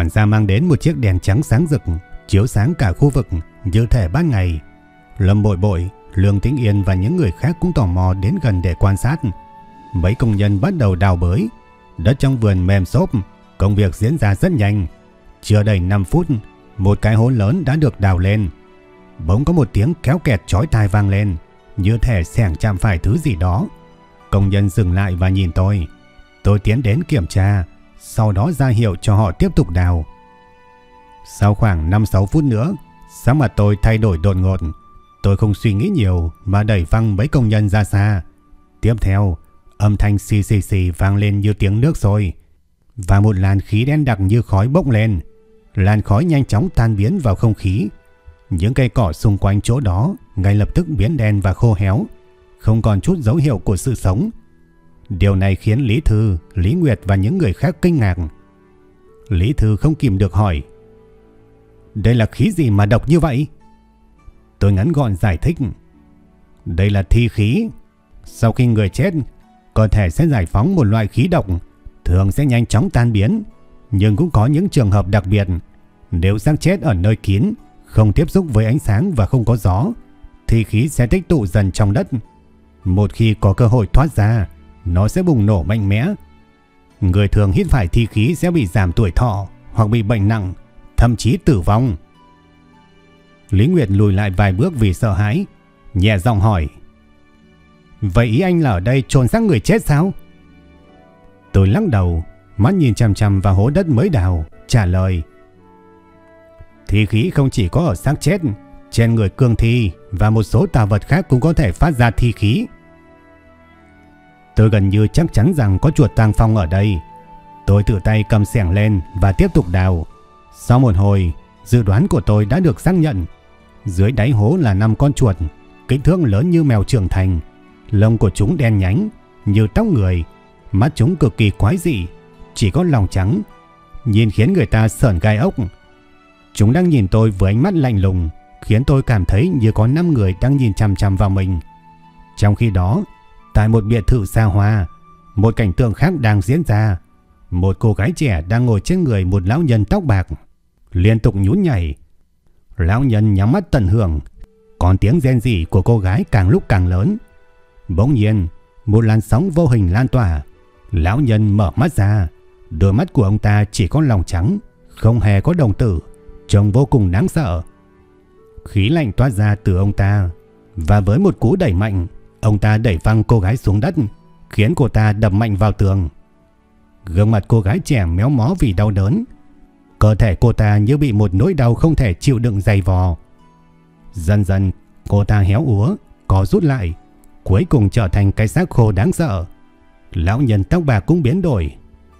Quản gia mang đến một chiếc đèn trắng sáng rực, chiếu sáng cả khu vực như thể ban ngày. Lâm Bội Bội, Lương Tĩnh Yên và những người khác cũng tò mò đến gần để quan sát. Mấy công nhân bắt đầu đào bới. Đất trong vườn mềm xốp, công việc diễn ra rất nhanh. Chưa đầy 5 phút, một cái hố lớn đã được đào lên. Bỗng có một tiếng kéo kẹt chói tai vang lên, như thể xẻng chạm phải thứ gì đó. Công nhân dừng lại và nhìn tôi. Tôi tiến đến kiểm tra, sau đó ra hiệu cho họ tiếp tục đào. Sau khoảng 5-6 phút nữa, sáng mặt tôi thay đổi đột ngột. Tôi không suy nghĩ nhiều mà đẩy văng mấy công nhân ra xa. Tiếp theo, âm thanh xì xì xì vang lên như tiếng nước sôi. Và một làn khí đen đặc như khói bốc lên. Làn khói nhanh chóng tan biến vào không khí. Những cây cỏ xung quanh chỗ đó ngay lập tức biến đen và khô héo. Không còn chút dấu hiệu của sự sống. Điều này khiến Lý Thư, Lý Nguyệt và những người khác kinh ngạc. Lý Thư không kìm được hỏi. Đây là khí gì mà độc như vậy? Tôi ngắn gọn giải thích. Đây là thi khí. Sau khi người chết, cơ thể sẽ giải phóng một loại khí độc, thường sẽ nhanh chóng tan biến. Nhưng cũng có những trường hợp đặc biệt. Nếu xác chết ở nơi kín, không tiếp xúc với ánh sáng và không có gió, thì khí sẽ tích tụ dần trong đất. Một khi có cơ hội thoát ra, nó sẽ bùng nổ mạnh mẽ. Người thường hít phải thi khí sẽ bị giảm tuổi thọ hoặc bị bệnh nặng, thậm chí tử vong. Lý Nguyệt lùi lại vài bước vì sợ hãi, nhẹ giọng hỏi. Vậy ý anh là ở đây trồn xác người chết sao? Tôi lắc đầu, mắt nhìn chằm chằm vào hố đất mới đào, trả lời. Thi khí không chỉ có ở xác chết, trên người cương thi và một số tà vật khác cũng có thể phát ra thi khí. Tôi gần như chắc chắn rằng có chuột tang phong ở đây. Tôi tự tay cầm xẻng lên và tiếp tục đào. Sau một hồi, dự đoán của tôi đã được xác nhận. Dưới đáy hố là 5 con chuột, kích thước lớn như mèo trưởng thành. Lông của chúng đen nhánh, như tóc người. Mắt chúng cực kỳ quái dị, chỉ có lòng trắng. Nhìn khiến người ta sởn gai ốc. Chúng đang nhìn tôi với ánh mắt lạnh lùng, khiến tôi cảm thấy như có 5 người đang nhìn chằm chằm vào mình. Trong khi đó, Tại một biệt thự xa hoa, một cảnh tượng khác đang diễn ra. Một cô gái trẻ đang ngồi trên người một lão nhân tóc bạc, liên tục nhún nhảy. Lão nhân nhắm mắt tận hưởng, còn tiếng rên rỉ của cô gái càng lúc càng lớn. Bỗng nhiên, một làn sóng vô hình lan tỏa. Lão nhân mở mắt ra, đôi mắt của ông ta chỉ có lòng trắng, không hề có đồng tử, trông vô cùng đáng sợ. Khí lạnh toát ra từ ông ta, và với một cú đẩy mạnh, Ông ta đẩy văng cô gái xuống đất, khiến cô ta đập mạnh vào tường. Gương mặt cô gái trẻ méo mó vì đau đớn. Cơ thể cô ta như bị một nỗi đau không thể chịu đựng dày vò. Dần dần, cô ta héo úa, có rút lại, cuối cùng trở thành cái xác khô đáng sợ. Lão nhân tóc bạc cũng biến đổi.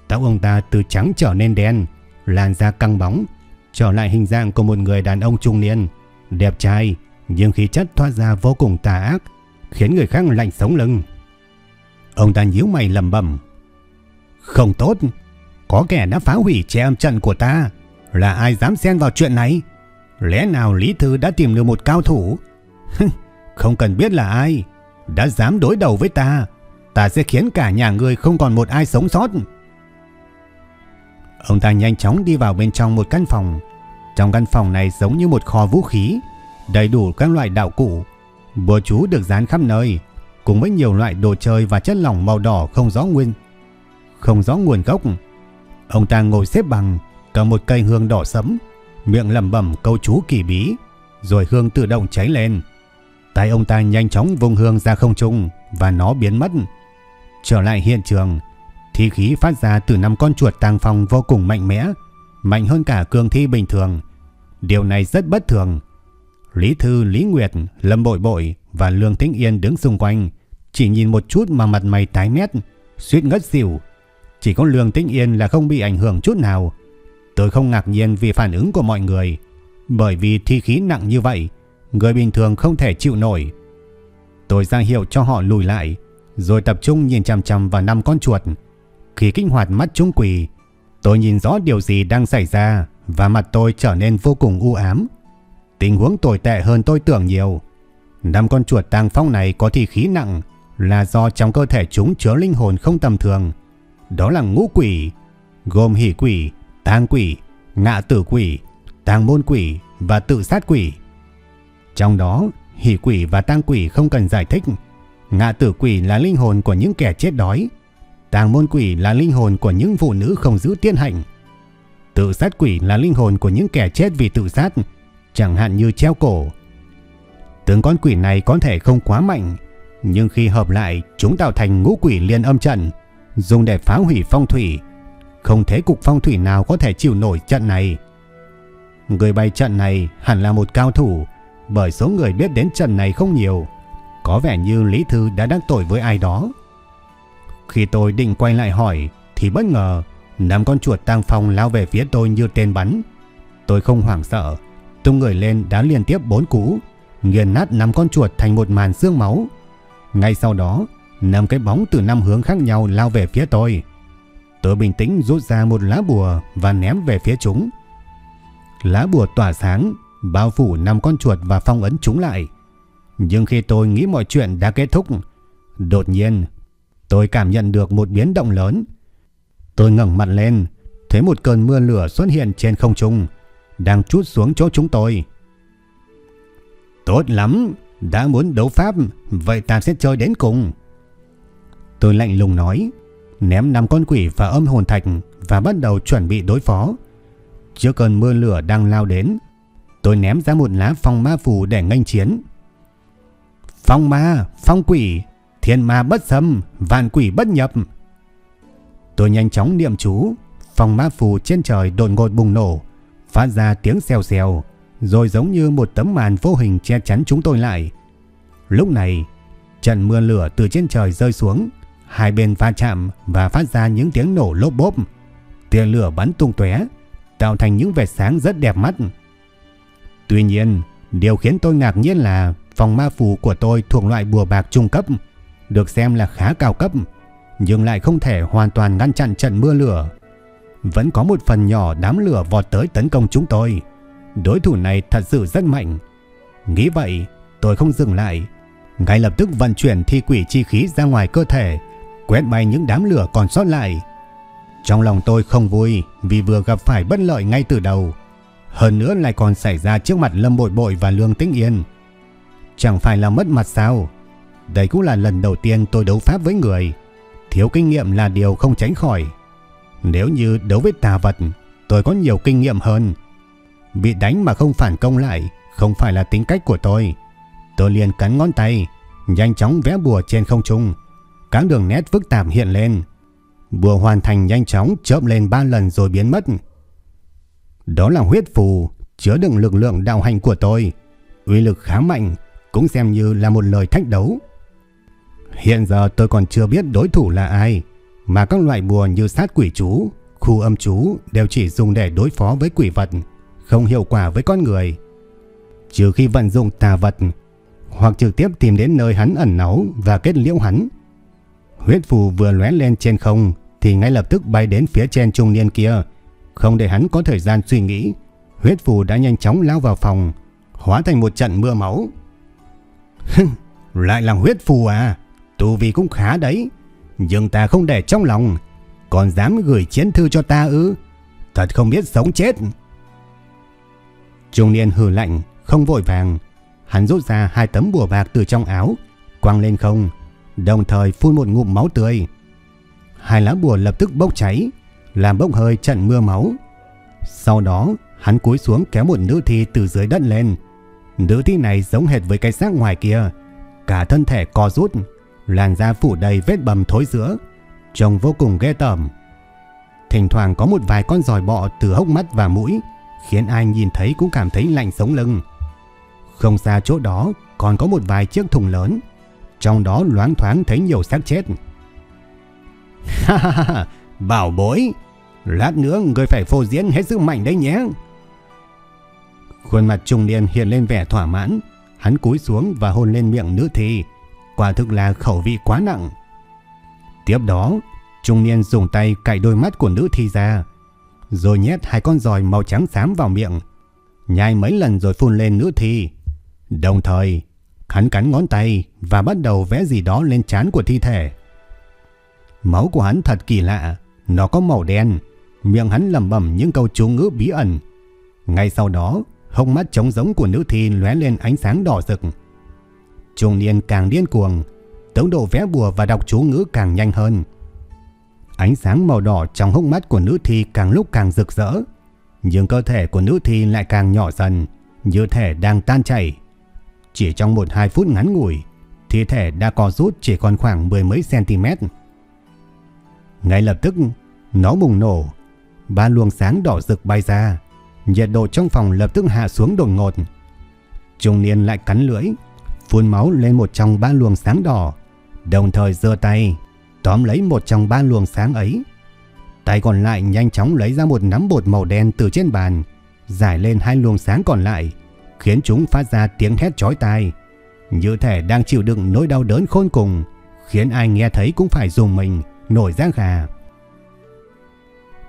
Tóc ông ta từ trắng trở nên đen, làn da căng bóng, trở lại hình dạng của một người đàn ông trung niên, đẹp trai, nhưng khí chất thoát ra vô cùng tà ác, khiến người khác lạnh sống lưng. Ông ta nhíu mày lầm bầm. Không tốt, có kẻ đã phá hủy che âm trận của ta. Là ai dám xen vào chuyện này? Lẽ nào Lý Thư đã tìm được một cao thủ? không cần biết là ai. Đã dám đối đầu với ta. Ta sẽ khiến cả nhà người không còn một ai sống sót. Ông ta nhanh chóng đi vào bên trong một căn phòng. Trong căn phòng này giống như một kho vũ khí, đầy đủ các loại đạo cụ, Bùa chú được dán khắp nơi, cùng với nhiều loại đồ chơi và chất lỏng màu đỏ không rõ nguyên, không rõ nguồn gốc. Ông ta ngồi xếp bằng, cầm một cây hương đỏ sẫm, miệng lẩm bẩm câu chú kỳ bí, rồi hương tự động cháy lên. Tay ông ta nhanh chóng vung hương ra không trung và nó biến mất. Trở lại hiện trường, Thi khí phát ra từ năm con chuột tàng phong vô cùng mạnh mẽ, mạnh hơn cả cường thi bình thường. Điều này rất bất thường. Lý Thư, Lý Nguyệt, Lâm Bội Bội và Lương Tĩnh Yên đứng xung quanh, chỉ nhìn một chút mà mặt mày tái mét, suýt ngất xỉu. Chỉ có Lương Tĩnh Yên là không bị ảnh hưởng chút nào. Tôi không ngạc nhiên vì phản ứng của mọi người, bởi vì thi khí nặng như vậy, người bình thường không thể chịu nổi. Tôi ra hiệu cho họ lùi lại, rồi tập trung nhìn chằm chằm vào năm con chuột. Khi kích hoạt mắt chúng quỷ, tôi nhìn rõ điều gì đang xảy ra và mặt tôi trở nên vô cùng u ám. Tình huống tồi tệ hơn tôi tưởng nhiều. Năm con chuột tàng phong này có thi khí nặng là do trong cơ thể chúng chứa linh hồn không tầm thường. Đó là ngũ quỷ, gồm hỷ quỷ, tang quỷ, ngạ tử quỷ, tang môn quỷ và tự sát quỷ. Trong đó, hỷ quỷ và tang quỷ không cần giải thích. Ngạ tử quỷ là linh hồn của những kẻ chết đói. Tàng môn quỷ là linh hồn của những phụ nữ không giữ tiên hạnh. Tự sát quỷ là linh hồn của những kẻ chết vì tự sát, chẳng hạn như treo cổ. Tướng con quỷ này có thể không quá mạnh, nhưng khi hợp lại chúng tạo thành ngũ quỷ liên âm trận, dùng để phá hủy phong thủy. Không thể cục phong thủy nào có thể chịu nổi trận này. Người bày trận này hẳn là một cao thủ, bởi số người biết đến trận này không nhiều. Có vẻ như Lý Thư đã đắc tội với ai đó. Khi tôi định quay lại hỏi, thì bất ngờ, năm con chuột tang phong lao về phía tôi như tên bắn. Tôi không hoảng sợ, tung người lên đá liên tiếp bốn cú, nghiền nát năm con chuột thành một màn xương máu. Ngay sau đó, năm cái bóng từ năm hướng khác nhau lao về phía tôi. Tôi bình tĩnh rút ra một lá bùa và ném về phía chúng. Lá bùa tỏa sáng, bao phủ năm con chuột và phong ấn chúng lại. Nhưng khi tôi nghĩ mọi chuyện đã kết thúc, đột nhiên tôi cảm nhận được một biến động lớn. Tôi ngẩng mặt lên, thấy một cơn mưa lửa xuất hiện trên không trung, đang chút xuống chỗ chúng tôi. Tốt lắm, đã muốn đấu pháp, vậy ta sẽ chơi đến cùng. Tôi lạnh lùng nói, ném năm con quỷ và âm hồn thạch và bắt đầu chuẩn bị đối phó. Trước cơn mưa lửa đang lao đến, tôi ném ra một lá phong ma phù để nghênh chiến. Phong ma, phong quỷ, thiên ma bất xâm, vạn quỷ bất nhập. Tôi nhanh chóng niệm chú, phong ma phù trên trời đột ngột bùng nổ, phát ra tiếng xèo xèo, rồi giống như một tấm màn vô hình che chắn chúng tôi lại. Lúc này, trận mưa lửa từ trên trời rơi xuống, hai bên va chạm và phát ra những tiếng nổ lốp bốp. Tia lửa bắn tung tóe, tạo thành những vệt sáng rất đẹp mắt. Tuy nhiên, điều khiến tôi ngạc nhiên là phòng ma phù của tôi thuộc loại bùa bạc trung cấp, được xem là khá cao cấp, nhưng lại không thể hoàn toàn ngăn chặn trận mưa lửa. Vẫn có một phần nhỏ đám lửa vọt tới tấn công chúng tôi. Đối thủ này thật sự rất mạnh. Nghĩ vậy, tôi không dừng lại. Ngay lập tức vận chuyển thi quỷ chi khí ra ngoài cơ thể, quét bay những đám lửa còn sót lại. Trong lòng tôi không vui vì vừa gặp phải bất lợi ngay từ đầu. Hơn nữa lại còn xảy ra trước mặt Lâm Bội Bội và Lương Tĩnh Yên. Chẳng phải là mất mặt sao? Đây cũng là lần đầu tiên tôi đấu pháp với người. Thiếu kinh nghiệm là điều không tránh khỏi. Nếu như đấu với tà vật, tôi có nhiều kinh nghiệm hơn. Bị đánh mà không phản công lại, không phải là tính cách của tôi. Tôi liền cắn ngón tay, nhanh chóng vẽ bùa trên không trung. Các đường nét phức tạp hiện lên. Bùa hoàn thành nhanh chóng chớp lên ba lần rồi biến mất. Đó là huyết phù, chứa đựng lực lượng đạo hành của tôi. Uy lực khá mạnh, cũng xem như là một lời thách đấu. Hiện giờ tôi còn chưa biết đối thủ là ai, mà các loại bùa như sát quỷ chú, khu âm chú đều chỉ dùng để đối phó với quỷ vật, không hiệu quả với con người. Trừ khi vận dụng tà vật, hoặc trực tiếp tìm đến nơi hắn ẩn náu và kết liễu hắn. Huyết phù vừa lóe lên trên không thì ngay lập tức bay đến phía trên trung niên kia, không để hắn có thời gian suy nghĩ. Huyết phù đã nhanh chóng lao vào phòng, hóa thành một trận mưa máu. Lại là huyết phù à? Tu vi cũng khá đấy. Nhưng ta không để trong lòng. Còn dám gửi chiến thư cho ta ư? Thật không biết sống chết. Trung niên hừ lạnh, không vội vàng. Hắn rút ra hai tấm bùa bạc từ trong áo, quăng lên không, đồng thời phun một ngụm máu tươi. Hai lá bùa lập tức bốc cháy, làm bốc hơi trận mưa máu. Sau đó, hắn cúi xuống kéo một nữ thi từ dưới đất lên. Nữ thi này giống hệt với cái xác ngoài kia, cả thân thể co rút, làn da phủ đầy vết bầm thối giữa, trông vô cùng ghê tởm. Thỉnh thoảng có một vài con giòi bọ từ hốc mắt và mũi, khiến ai nhìn thấy cũng cảm thấy lạnh sống lưng. Không xa chỗ đó còn có một vài chiếc thùng lớn, trong đó loáng thoáng thấy nhiều xác chết. Ha ha ha, bảo bối, lát nữa người phải phô diễn hết sức mạnh đấy nhé. Khuôn mặt trung niên hiện lên vẻ thỏa mãn, hắn cúi xuống và hôn lên miệng nữ thi, quả thực là khẩu vị quá nặng. Tiếp đó, trung niên dùng tay cạy đôi mắt của nữ thi ra, rồi nhét hai con giòi màu trắng xám vào miệng, nhai mấy lần rồi phun lên nữ thi. Đồng thời, hắn cắn ngón tay và bắt đầu vẽ gì đó lên trán của thi thể. Máu của hắn thật kỳ lạ, nó có màu đen, miệng hắn lẩm bẩm những câu chú ngữ bí ẩn. Ngay sau đó, hông mắt trống giống của nữ thi lóe lên ánh sáng đỏ rực. Trung niên càng điên cuồng, tốc độ vẽ bùa và đọc chú ngữ càng nhanh hơn. Ánh sáng màu đỏ trong hốc mắt của nữ thi càng lúc càng rực rỡ, nhưng cơ thể của nữ thi lại càng nhỏ dần, như thể đang tan chảy. Chỉ trong một hai phút ngắn ngủi, thi thể đã co rút chỉ còn khoảng mười mấy cm. Ngay lập tức, nó bùng nổ, ba luồng sáng đỏ rực bay ra, nhiệt độ trong phòng lập tức hạ xuống đột ngột. Trung niên lại cắn lưỡi, phun máu lên một trong ba luồng sáng đỏ, đồng thời giơ tay, tóm lấy một trong ba luồng sáng ấy. Tay còn lại nhanh chóng lấy ra một nắm bột màu đen từ trên bàn, giải lên hai luồng sáng còn lại, khiến chúng phát ra tiếng hét chói tai, như thể đang chịu đựng nỗi đau đớn khôn cùng, khiến ai nghe thấy cũng phải dùng mình, nổi da gà.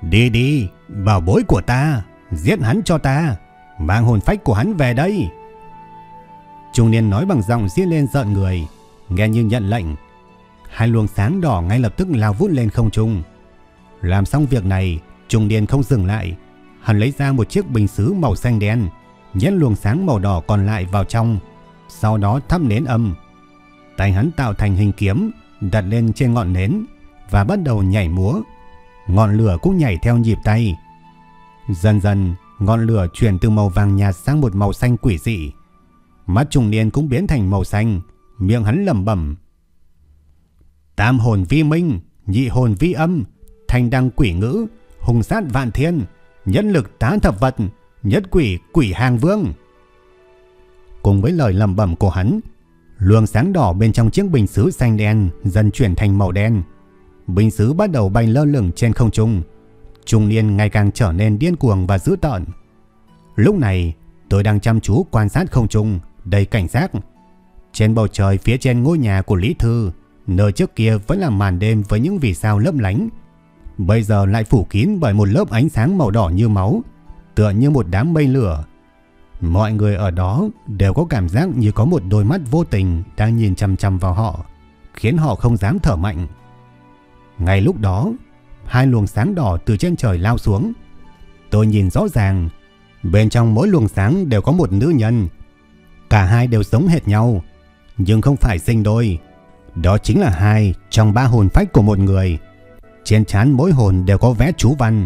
Đi đi, bảo bối của ta, giết hắn cho ta, mang hồn phách của hắn về đây. Trung niên nói bằng giọng riêng lên giận người, nghe như nhận lệnh. Hai luồng sáng đỏ ngay lập tức lao vút lên không trung. Làm xong việc này, trung niên không dừng lại, hắn lấy ra một chiếc bình sứ màu xanh đen, nhét luồng sáng màu đỏ còn lại vào trong, sau đó thắp nến âm. Tay hắn tạo thành hình kiếm, đặt lên trên ngọn nến và bắt đầu nhảy múa. Ngọn lửa cũng nhảy theo nhịp tay. Dần dần, ngọn lửa chuyển từ màu vàng nhạt sang một màu xanh quỷ dị. Mắt trùng niên cũng biến thành màu xanh, miệng hắn lẩm bẩm. Tam hồn vi minh, nhị hồn vi âm, thành đăng quỷ ngữ, hùng sát vạn thiên, nhân lực tá thập vật, nhất quỷ quỷ hàng vương. Cùng với lời lẩm bẩm của hắn, luồng sáng đỏ bên trong chiếc bình sứ xanh đen dần chuyển thành màu đen. Bình sứ bắt đầu bay lơ lửng trên không trung. Trung niên ngày càng trở nên điên cuồng và dữ tợn. Lúc này, tôi đang chăm chú quan sát không trung, đầy cảnh giác. Trên bầu trời phía trên ngôi nhà của Lý Thư, nơi trước kia vẫn là màn đêm với những vì sao lấp lánh. Bây giờ lại phủ kín bởi một lớp ánh sáng màu đỏ như máu, tựa như một đám mây lửa. Mọi người ở đó đều có cảm giác như có một đôi mắt vô tình đang nhìn chăm chăm vào họ, khiến họ không dám thở mạnh. Ngay lúc đó, hai luồng sáng đỏ từ trên trời lao xuống. Tôi nhìn rõ ràng, bên trong mỗi luồng sáng đều có một nữ nhân. Cả hai đều giống hệt nhau, nhưng không phải sinh đôi. Đó chính là hai trong ba hồn phách của một người. Trên trán mỗi hồn đều có vẽ chú văn.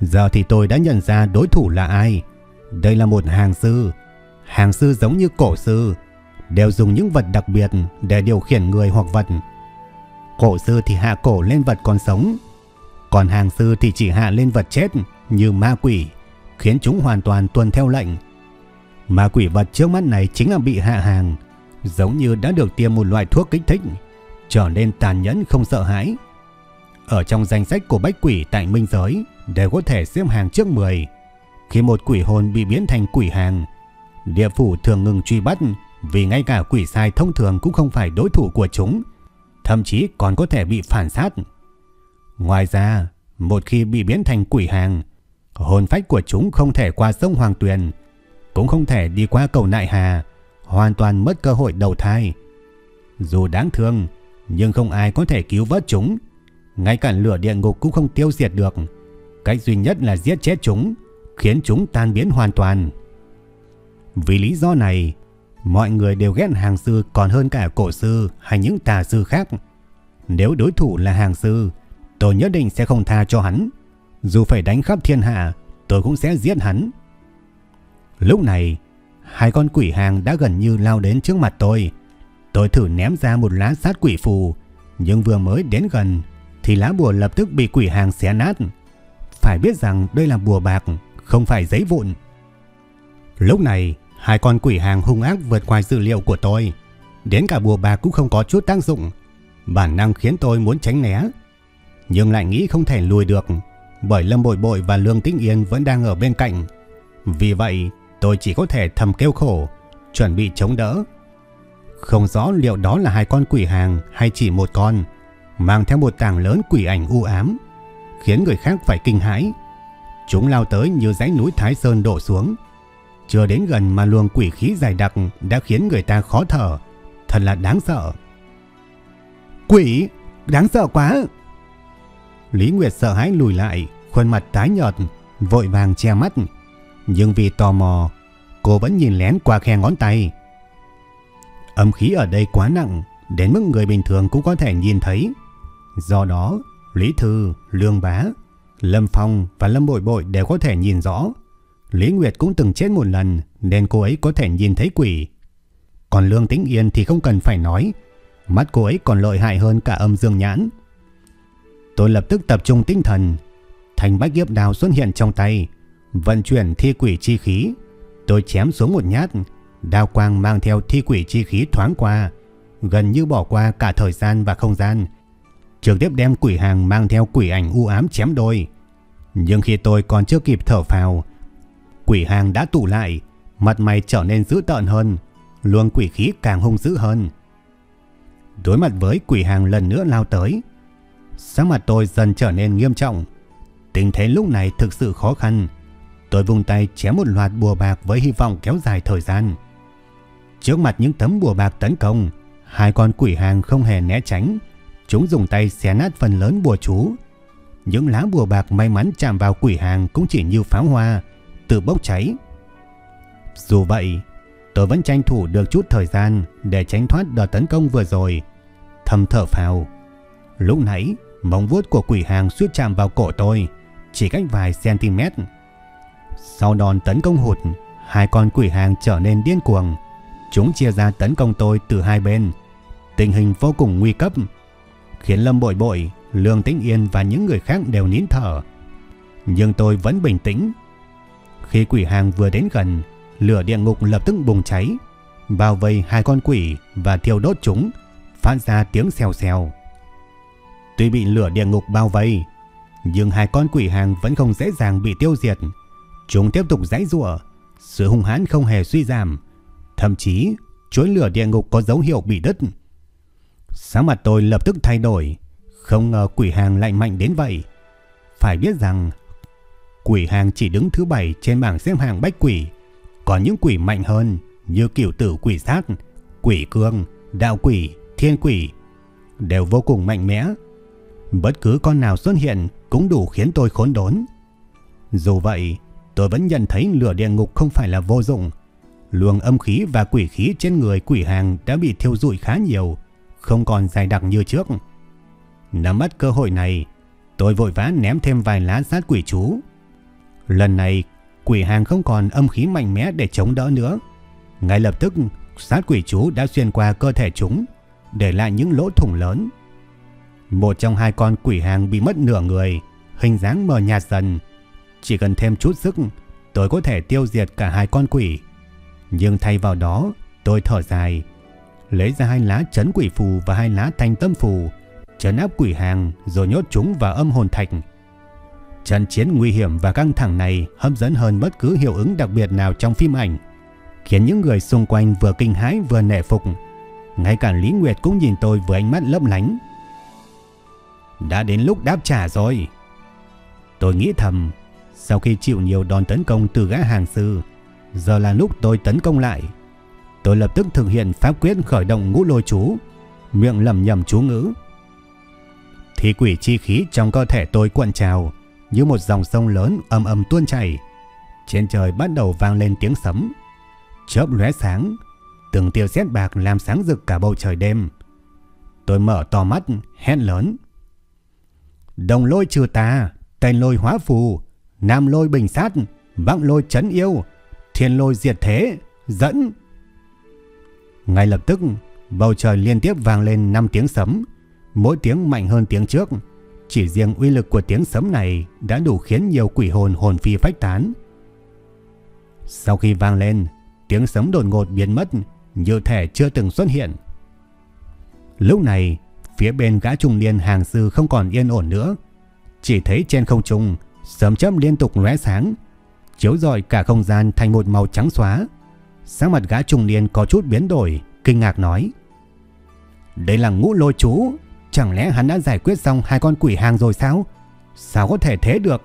Giờ thì tôi đã nhận ra đối thủ là ai. Đây là một hàng sư. Hàng sư giống như cổ sư, đều dùng những vật đặc biệt để điều khiển người hoặc vật. Cổ sư thì hạ cổ lên vật còn sống, còn hàng sư thì chỉ hạ lên vật chết như ma quỷ, khiến chúng hoàn toàn tuân theo lệnh mà quỷ vật trước mắt này chính là bị hạ hàng, giống như đã được tiêm một loại thuốc kích thích, trở nên tàn nhẫn không sợ hãi. Ở trong danh sách của bách quỷ tại minh giới đều có thể xếp hàng trước 10. Khi một quỷ hồn bị biến thành quỷ hàng, địa phủ thường ngừng truy bắt vì ngay cả quỷ sai thông thường cũng không phải đối thủ của chúng, thậm chí còn có thể bị phản sát. Ngoài ra, một khi bị biến thành quỷ hàng, hồn phách của chúng không thể qua sông Hoàng Tuyền, cũng không thể đi qua cầu Nại Hà, hoàn toàn mất cơ hội đầu thai. Dù đáng thương, nhưng không ai có thể cứu vớt chúng. Ngay cả lửa địa ngục cũng không tiêu diệt được. Cách duy nhất là giết chết chúng, khiến chúng tan biến hoàn toàn. Vì lý do này, mọi người đều ghét hàng sư còn hơn cả cổ sư hay những tà sư khác. Nếu đối thủ là hàng sư, tôi nhất định sẽ không tha cho hắn. Dù phải đánh khắp thiên hạ, tôi cũng sẽ giết hắn. Lúc này, hai con quỷ hàng đã gần như lao đến trước mặt tôi. Tôi thử ném ra một lá sát quỷ phù, nhưng vừa mới đến gần thì lá bùa lập tức bị quỷ hàng xé nát. Phải biết rằng đây là bùa bạc, không phải giấy vụn. Lúc này, hai con quỷ hàng hung ác vượt ngoài dữ liệu của tôi. Đến cả bùa bạc cũng không có chút tác dụng. Bản năng khiến tôi muốn tránh né. Nhưng lại nghĩ không thể lùi được, bởi Lâm Bội Bội và Lương Tĩnh Yên vẫn đang ở bên cạnh. Vì vậy, tôi chỉ có thể thầm kêu khổ, chuẩn bị chống đỡ. Không rõ liệu đó là hai con quỷ hàng hay chỉ một con, mang theo một tảng lớn quỷ ảnh u ám, khiến người khác phải kinh hãi. Chúng lao tới như dãy núi Thái Sơn đổ xuống. Chưa đến gần mà luồng quỷ khí dài đặc đã khiến người ta khó thở, thật là đáng sợ. Quỷ, đáng sợ quá! Lý Nguyệt sợ hãi lùi lại, khuôn mặt tái nhợt, vội vàng che mắt. Nhưng vì tò mò, cô vẫn nhìn lén qua khe ngón tay. Âm khí ở đây quá nặng, đến mức người bình thường cũng có thể nhìn thấy. Do đó, Lý Thư, Lương Bá, Lâm Phong và Lâm Bội Bội đều có thể nhìn rõ. Lý Nguyệt cũng từng chết một lần nên cô ấy có thể nhìn thấy quỷ. Còn Lương Tĩnh Yên thì không cần phải nói, mắt cô ấy còn lợi hại hơn cả âm dương nhãn. Tôi lập tức tập trung tinh thần, thành bách kiếp đào xuất hiện trong tay, vận chuyển thi quỷ chi khí. Tôi chém xuống một nhát, đao quang mang theo thi quỷ chi khí thoáng qua, gần như bỏ qua cả thời gian và không gian, trực tiếp đem quỷ hàng mang theo quỷ ảnh u ám chém đôi. Nhưng khi tôi còn chưa kịp thở phào, quỷ hàng đã tụ lại, mặt mày trở nên dữ tợn hơn, luồng quỷ khí càng hung dữ hơn. Đối mặt với quỷ hàng lần nữa lao tới, sắc mặt tôi dần trở nên nghiêm trọng. Tình thế lúc này thực sự khó khăn. Tôi vùng tay chém một loạt bùa bạc với hy vọng kéo dài thời gian. Trước mặt những tấm bùa bạc tấn công, hai con quỷ hàng không hề né tránh, Chúng dùng tay xé nát phần lớn bùa chú. Những lá bùa bạc may mắn chạm vào quỷ hàng cũng chỉ như pháo hoa, tự bốc cháy. Dù vậy, tôi vẫn tranh thủ được chút thời gian để tránh thoát đợt tấn công vừa rồi. Thầm thở phào. Lúc nãy, móng vuốt của quỷ hàng suýt chạm vào cổ tôi, chỉ cách vài cm. Sau đòn tấn công hụt, hai con quỷ hàng trở nên điên cuồng. Chúng chia ra tấn công tôi từ hai bên. Tình hình vô cùng nguy cấp khiến Lâm Bội Bội, Lương Tĩnh Yên và những người khác đều nín thở. Nhưng tôi vẫn bình tĩnh. Khi quỷ hàng vừa đến gần, lửa địa ngục lập tức bùng cháy, bao vây hai con quỷ và thiêu đốt chúng, phát ra tiếng xèo xèo. Tuy bị lửa địa ngục bao vây, nhưng hai con quỷ hàng vẫn không dễ dàng bị tiêu diệt. Chúng tiếp tục giãy giụa, sự hung hãn không hề suy giảm, thậm chí chuỗi lửa địa ngục có dấu hiệu bị đứt. Sáng mặt tôi lập tức thay đổi, không ngờ quỷ hàng lại mạnh đến vậy. Phải biết rằng quỷ hàng chỉ đứng thứ bảy trên bảng xếp hạng bách quỷ, còn những quỷ mạnh hơn như kiểu tử quỷ sát, quỷ cương, đạo quỷ, thiên quỷ đều vô cùng mạnh mẽ. Bất cứ con nào xuất hiện cũng đủ khiến tôi khốn đốn. Dù vậy, tôi vẫn nhận thấy lửa địa ngục không phải là vô dụng. Luồng âm khí và quỷ khí trên người quỷ hàng đã bị thiêu rụi khá nhiều không còn dày đặc như trước. Nắm bắt cơ hội này, tôi vội vã ném thêm vài lá sát quỷ chú. Lần này, quỷ hàng không còn âm khí mạnh mẽ để chống đỡ nữa. Ngay lập tức, sát quỷ chú đã xuyên qua cơ thể chúng, để lại những lỗ thủng lớn. Một trong hai con quỷ hàng bị mất nửa người, hình dáng mờ nhạt dần. Chỉ cần thêm chút sức, tôi có thể tiêu diệt cả hai con quỷ. Nhưng thay vào đó, tôi thở dài, lấy ra hai lá chấn quỷ phù và hai lá thanh tâm phù, trấn áp quỷ hàng rồi nhốt chúng vào âm hồn thạch. Trận chiến nguy hiểm và căng thẳng này hấp dẫn hơn bất cứ hiệu ứng đặc biệt nào trong phim ảnh, khiến những người xung quanh vừa kinh hãi vừa nể phục. Ngay cả Lý Nguyệt cũng nhìn tôi với ánh mắt lấp lánh. Đã đến lúc đáp trả rồi. Tôi nghĩ thầm, sau khi chịu nhiều đòn tấn công từ gã hàng sư, giờ là lúc tôi tấn công lại. Tôi lập tức thực hiện pháp quyết khởi động ngũ lôi chú, miệng lầm nhầm chú ngữ. Thì quỷ chi khí trong cơ thể tôi cuộn trào, như một dòng sông lớn âm âm tuôn chảy. Trên trời bắt đầu vang lên tiếng sấm, chớp lóe sáng, từng tiêu xét bạc làm sáng rực cả bầu trời đêm. Tôi mở to mắt, hét lớn. Đồng lôi trừ tà, tên lôi hóa phù, nam lôi bình sát, vãng lôi chấn yêu, thiên lôi diệt thế, dẫn... Ngay lập tức, bầu trời liên tiếp vang lên 5 tiếng sấm, mỗi tiếng mạnh hơn tiếng trước. Chỉ riêng uy lực của tiếng sấm này đã đủ khiến nhiều quỷ hồn hồn phi phách tán. Sau khi vang lên, tiếng sấm đột ngột biến mất như thể chưa từng xuất hiện. Lúc này, phía bên gã trung niên hàng sư không còn yên ổn nữa. Chỉ thấy trên không trung, sấm chớp liên tục lóe sáng, chiếu rọi cả không gian thành một màu trắng xóa. Sáng mặt gã trung niên có chút biến đổi, kinh ngạc nói. Đây là ngũ lôi chú, chẳng lẽ hắn đã giải quyết xong hai con quỷ hàng rồi sao? Sao có thể thế được?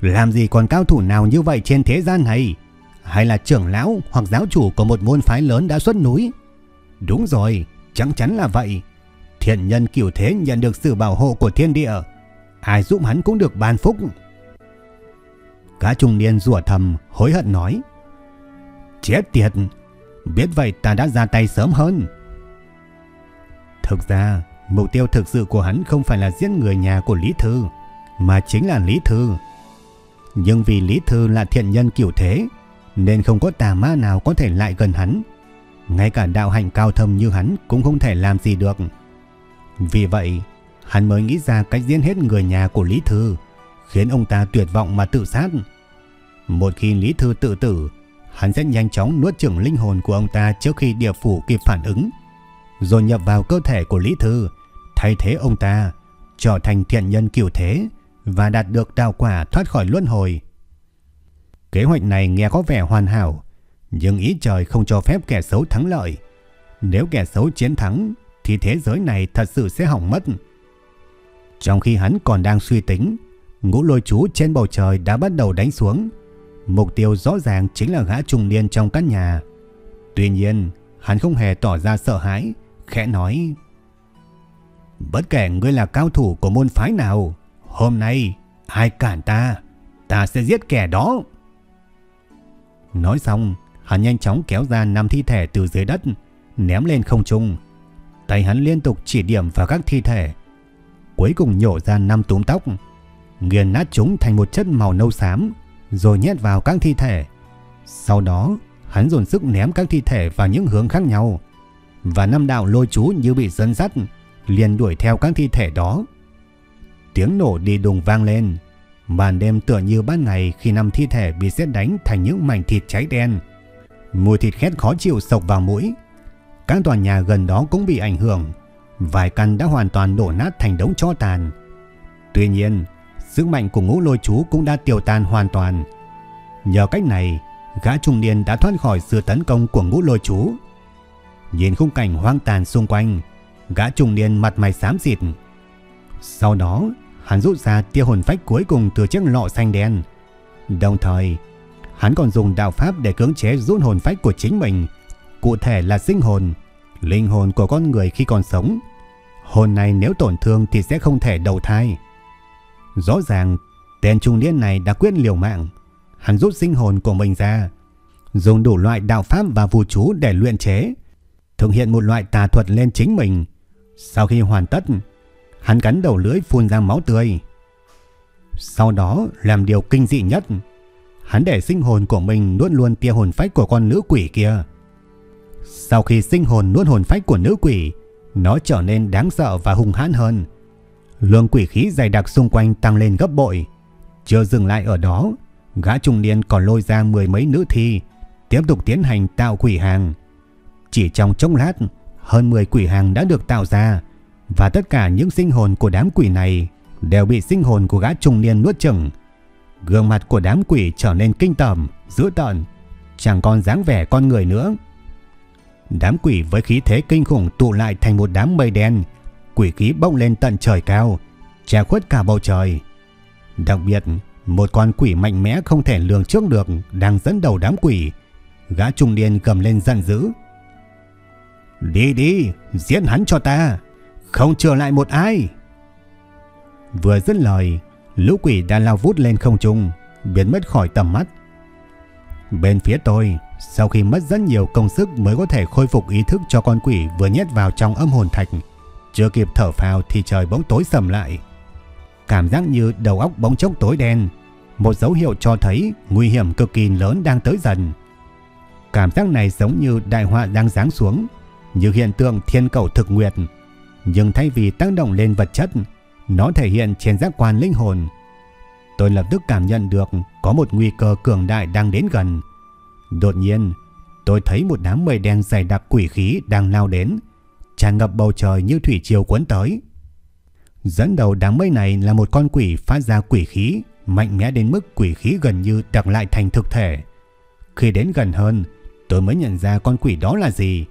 Làm gì còn cao thủ nào như vậy trên thế gian này? Hay là trưởng lão hoặc giáo chủ của một môn phái lớn đã xuất núi? Đúng rồi, chắc chắn là vậy. Thiện nhân cửu thế nhận được sự bảo hộ của thiên địa. Ai giúp hắn cũng được ban phúc. Cá trung niên rủa thầm, hối hận nói. Chết tiệt, biết vậy ta đã ra tay sớm hơn. Thực ra, mục tiêu thực sự của hắn không phải là giết người nhà của Lý Thư, mà chính là Lý Thư. Nhưng vì Lý Thư là thiện nhân kiểu thế, nên không có tà ma nào có thể lại gần hắn. Ngay cả đạo hành cao thâm như hắn cũng không thể làm gì được. Vì vậy, hắn mới nghĩ ra cách giết hết người nhà của Lý Thư, khiến ông ta tuyệt vọng mà tự sát. Một khi Lý Thư tự tử, hắn sẽ nhanh chóng nuốt chửng linh hồn của ông ta trước khi địa phủ kịp phản ứng, rồi nhập vào cơ thể của Lý Thư, thay thế ông ta, trở thành thiện nhân cửu thế và đạt được đạo quả thoát khỏi luân hồi. Kế hoạch này nghe có vẻ hoàn hảo, nhưng ý trời không cho phép kẻ xấu thắng lợi. Nếu kẻ xấu chiến thắng, thì thế giới này thật sự sẽ hỏng mất. Trong khi hắn còn đang suy tính, ngũ lôi chú trên bầu trời đã bắt đầu đánh xuống. Mục tiêu rõ ràng chính là gã trung niên trong căn nhà. Tuy nhiên, hắn không hề tỏ ra sợ hãi, khẽ nói. Bất kể ngươi là cao thủ của môn phái nào, hôm nay ai cản ta, ta sẽ giết kẻ đó. Nói xong, hắn nhanh chóng kéo ra năm thi thể từ dưới đất, ném lên không trung. Tay hắn liên tục chỉ điểm vào các thi thể. Cuối cùng nhổ ra năm túm tóc, nghiền nát chúng thành một chất màu nâu xám, rồi nhét vào các thi thể. Sau đó, hắn dồn sức ném các thi thể vào những hướng khác nhau. Và năm đạo lôi chú như bị dẫn dắt, liền đuổi theo các thi thể đó. Tiếng nổ đi đùng vang lên, Màn đêm tựa như ban ngày khi năm thi thể bị xét đánh thành những mảnh thịt cháy đen. Mùi thịt khét khó chịu sộc vào mũi. Các tòa nhà gần đó cũng bị ảnh hưởng. Vài căn đã hoàn toàn đổ nát thành đống cho tàn. Tuy nhiên, sức mạnh của ngũ lôi chú cũng đã tiêu tan hoàn toàn. Nhờ cách này, gã trung niên đã thoát khỏi sự tấn công của ngũ lôi chú. Nhìn khung cảnh hoang tàn xung quanh, gã trung niên mặt mày xám xịt. Sau đó, hắn rút ra tia hồn phách cuối cùng từ chiếc lọ xanh đen. Đồng thời, hắn còn dùng đạo pháp để cưỡng chế rút hồn phách của chính mình, cụ thể là sinh hồn, linh hồn của con người khi còn sống. Hồn này nếu tổn thương thì sẽ không thể đầu thai. Rõ ràng, tên trung niên này đã quyết liều mạng. Hắn rút sinh hồn của mình ra, dùng đủ loại đạo pháp và phù chú để luyện chế, thực hiện một loại tà thuật lên chính mình. Sau khi hoàn tất, Hắn cắn đầu lưỡi phun ra máu tươi. Sau đó làm điều kinh dị nhất. Hắn để sinh hồn của mình nuốt luôn tia hồn phách của con nữ quỷ kia. Sau khi sinh hồn nuốt hồn phách của nữ quỷ, nó trở nên đáng sợ và hung hãn hơn. Lượng quỷ khí dày đặc xung quanh tăng lên gấp bội. Chưa dừng lại ở đó, gã trung niên còn lôi ra mười mấy nữ thi, tiếp tục tiến hành tạo quỷ hàng. Chỉ trong chốc lát, hơn 10 quỷ hàng đã được tạo ra, và tất cả những sinh hồn của đám quỷ này đều bị sinh hồn của gã trung niên nuốt chửng. Gương mặt của đám quỷ trở nên kinh tởm, dữ tợn, chẳng còn dáng vẻ con người nữa. Đám quỷ với khí thế kinh khủng tụ lại thành một đám mây đen, quỷ khí bốc lên tận trời cao, che khuất cả bầu trời. Đặc biệt, một con quỷ mạnh mẽ không thể lường trước được đang dẫn đầu đám quỷ. Gã trung niên gầm lên giận dữ. Đi đi, giết hắn cho ta. Không trở lại một ai Vừa dứt lời Lũ quỷ đã lao vút lên không trung Biến mất khỏi tầm mắt Bên phía tôi sau khi mất rất nhiều công sức Mới có thể khôi phục ý thức cho con quỷ Vừa nhét vào trong âm hồn thạch Chưa kịp thở phào thì trời bỗng tối sầm lại Cảm giác như đầu óc bỗng chốc tối đen Một dấu hiệu cho thấy Nguy hiểm cực kỳ lớn đang tới dần Cảm giác này giống như đại họa đang giáng xuống Như hiện tượng thiên cầu thực nguyệt nhưng thay vì tác động lên vật chất, Nó thể hiện trên giác quan linh hồn. Tôi lập tức cảm nhận được có một nguy cơ cường đại đang đến gần. Đột nhiên, tôi thấy một đám mây đen dày đặc quỷ khí đang lao đến, tràn ngập bầu trời như thủy triều cuốn tới. Dẫn đầu đám mây này là một con quỷ phát ra quỷ khí, mạnh mẽ đến mức quỷ khí gần như đặc lại thành thực thể. Khi đến gần hơn, tôi mới nhận ra con quỷ đó là gì.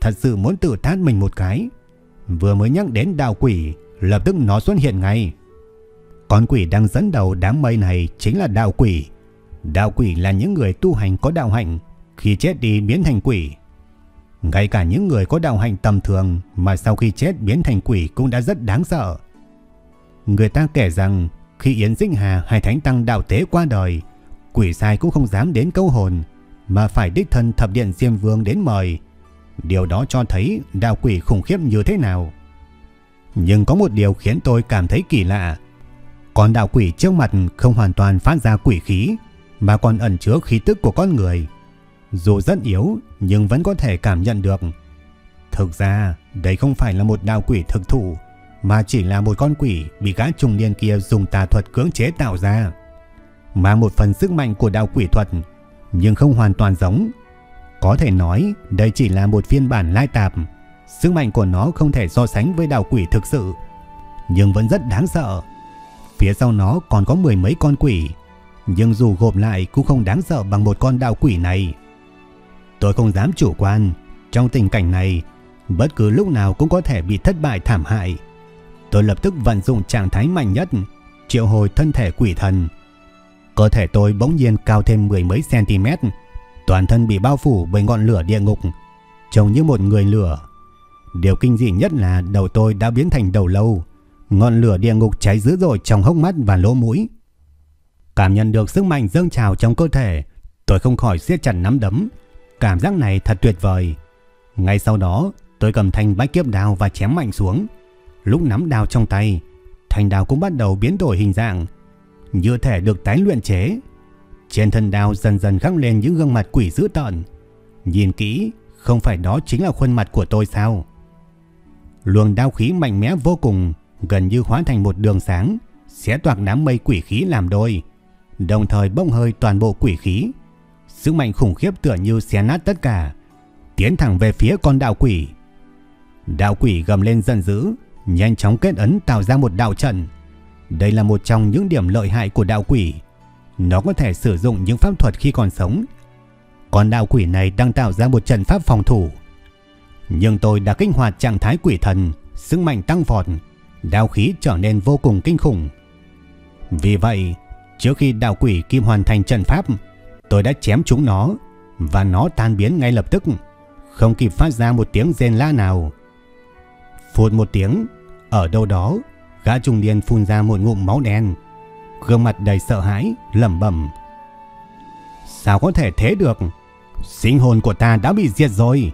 Thật sự muốn tự tát mình một cái. Vừa mới nhắc đến đạo quỷ, lập tức nó xuất hiện ngay. Con quỷ đang dẫn đầu đám mây này chính là đạo quỷ. Đạo quỷ là những người tu hành có đạo hạnh, khi chết đi biến thành quỷ. Ngay cả những người có đạo hạnh tầm thường mà sau khi chết biến thành quỷ cũng đã rất đáng sợ. Người ta kể rằng khi Yến Dĩnh Hà hay Thánh Tăng đạo tế qua đời, quỷ sai cũng không dám đến câu hồn, mà phải đích thân thập điện Diêm Vương đến mời. Điều đó cho thấy đạo quỷ khủng khiếp như thế nào. Nhưng có một điều khiến tôi cảm thấy kỳ lạ. Còn đạo quỷ trước mặt không hoàn toàn phát ra quỷ khí, mà còn ẩn chứa khí tức của con người. Dù rất yếu, nhưng vẫn có thể cảm nhận được. Thực ra, đây không phải là một đạo quỷ thực thụ, mà chỉ là một con quỷ bị gã trùng niên kia dùng tà thuật cưỡng chế tạo ra. mà một phần sức mạnh của đạo quỷ thuật, nhưng không hoàn toàn giống. Có thể nói, đây chỉ là một phiên bản lai tạp. Sức mạnh của nó không thể so sánh với đạo quỷ thực sự, nhưng vẫn rất đáng sợ. Phía sau nó còn có mười mấy con quỷ nhưng dù gộp lại cũng không đáng sợ bằng một con đạo quỷ này. Tôi không dám chủ quan, trong tình cảnh này, bất cứ lúc nào cũng có thể bị thất bại thảm hại. Tôi lập tức vận dụng trạng thái mạnh nhất, triệu hồi thân thể quỷ thần. Cơ thể tôi bỗng nhiên cao thêm mười mấy cm, toàn thân bị bao phủ bởi ngọn lửa địa ngục, trông như một người lửa. Điều kinh dị nhất là đầu tôi đã biến thành đầu lâu, ngọn lửa địa ngục cháy dữ dội trong hốc mắt và lỗ mũi. Cảm nhận được sức mạnh dâng trào trong cơ thể, tôi không khỏi siết chặt nắm đấm, Cảm giác này thật tuyệt vời. Ngay sau đó, tôi cầm thanh bách kiếp đao và chém mạnh xuống. Lúc nắm đao trong tay, thanh đao cũng bắt đầu biến đổi hình dạng, như thể được tái luyện chế. Trên thân đao dần dần khắc lên những gương mặt quỷ dữ tợn. Nhìn kỹ, không phải đó chính là khuôn mặt của tôi sao? Luồng đao khí mạnh mẽ vô cùng, gần như hóa thành một đường sáng, xé toạc đám mây quỷ khí làm đôi, đồng thời bốc hơi toàn bộ quỷ khí, Sức mạnh khủng khiếp tựa như xé nát tất cả, tiến thẳng về phía con đạo quỷ. Đạo quỷ gầm lên giận dữ, nhanh chóng kết ấn tạo ra một đạo trận. Đây là một trong những điểm lợi hại của đạo quỷ. Nó có thể sử dụng những pháp thuật khi còn sống. Con đạo quỷ này đang tạo ra một trận pháp phòng thủ. Nhưng tôi đã kích hoạt trạng thái quỷ thần, sức mạnh tăng vọt, đạo khí trở nên vô cùng kinh khủng. Vì vậy, trước khi đạo quỷ kim hoàn thành trận pháp, Tôi đã chém chúng nó và nó tan biến ngay lập tức, không kịp phát ra một tiếng rên la nào. Phụt một tiếng, ở đâu đó, gã trung niên phun ra một ngụm máu đen, gương mặt đầy sợ hãi, lẩm bẩm. Sao có thể thế được? Sinh hồn của ta đã bị diệt rồi.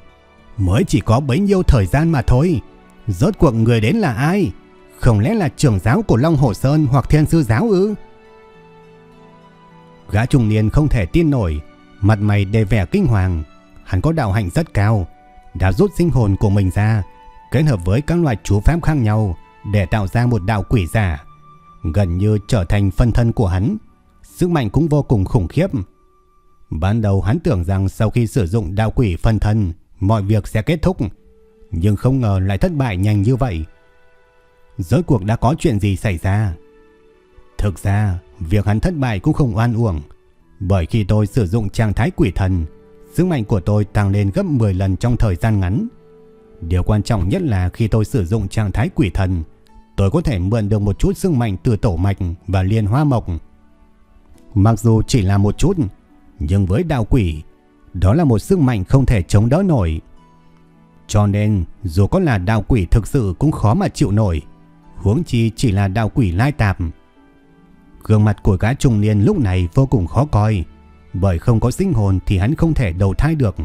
Mới chỉ có bấy nhiêu thời gian mà thôi. Rốt cuộc người đến là ai? Không lẽ là trưởng giáo của Long Hồ Sơn hoặc thiên sư giáo ư? Gã trung niên không thể tin nổi, mặt mày đầy vẻ kinh hoàng. Hắn có đạo hạnh rất cao, đã rút sinh hồn của mình ra, kết hợp với các loại chú pháp khác nhau để tạo ra một đạo quỷ giả, gần như trở thành phân thân của hắn. Sức mạnh cũng vô cùng khủng khiếp. Ban đầu hắn tưởng rằng sau khi sử dụng đạo quỷ phân thân, mọi việc sẽ kết thúc, nhưng không ngờ lại thất bại nhanh như vậy. Rốt cuộc đã có chuyện gì xảy ra? Thực ra, việc hắn thất bại cũng không oan uổng. Bởi khi tôi sử dụng trạng thái quỷ thần, sức mạnh của tôi tăng lên gấp 10 lần trong thời gian ngắn. Điều quan trọng nhất là khi tôi sử dụng trạng thái quỷ thần, tôi có thể mượn được một chút sức mạnh từ tổ mạch và liên hoa mộc. Mặc dù chỉ là một chút, nhưng với đạo quỷ, đó là một sức mạnh không thể chống đỡ nổi. Cho nên, dù có là đạo quỷ thực sự cũng khó mà chịu nổi, huống chi chỉ là đạo quỷ lai tạp. Gương mặt của gã trung niên lúc này vô cùng khó coi, bởi không có sinh hồn thì hắn không thể đầu thai được.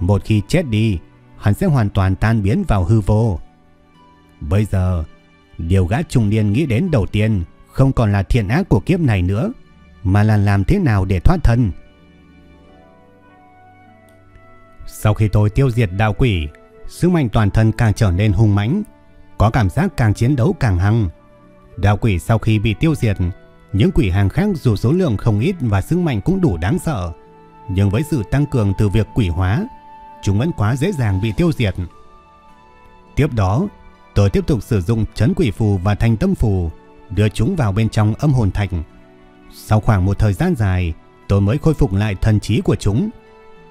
Một khi chết đi, hắn sẽ hoàn toàn tan biến vào hư vô. Bây giờ, điều gã trung niên nghĩ đến đầu tiên không còn là thiện ác của kiếp này nữa, mà là làm thế nào để thoát thân. Sau khi tôi tiêu diệt đạo quỷ, sức mạnh toàn thân càng trở nên hung mãnh, có cảm giác càng chiến đấu càng hăng. Đạo quỷ sau khi bị tiêu diệt, những quỷ hàng khác dù số lượng không ít và sức mạnh cũng đủ đáng sợ, nhưng với sự tăng cường từ việc quỷ hóa, chúng vẫn quá dễ dàng bị tiêu diệt. Tiếp đó, tôi tiếp tục sử dụng chấn quỷ phù và thành tâm phù, đưa chúng vào bên trong âm hồn thạch. Sau khoảng một thời gian dài, tôi mới khôi phục lại thần trí của chúng.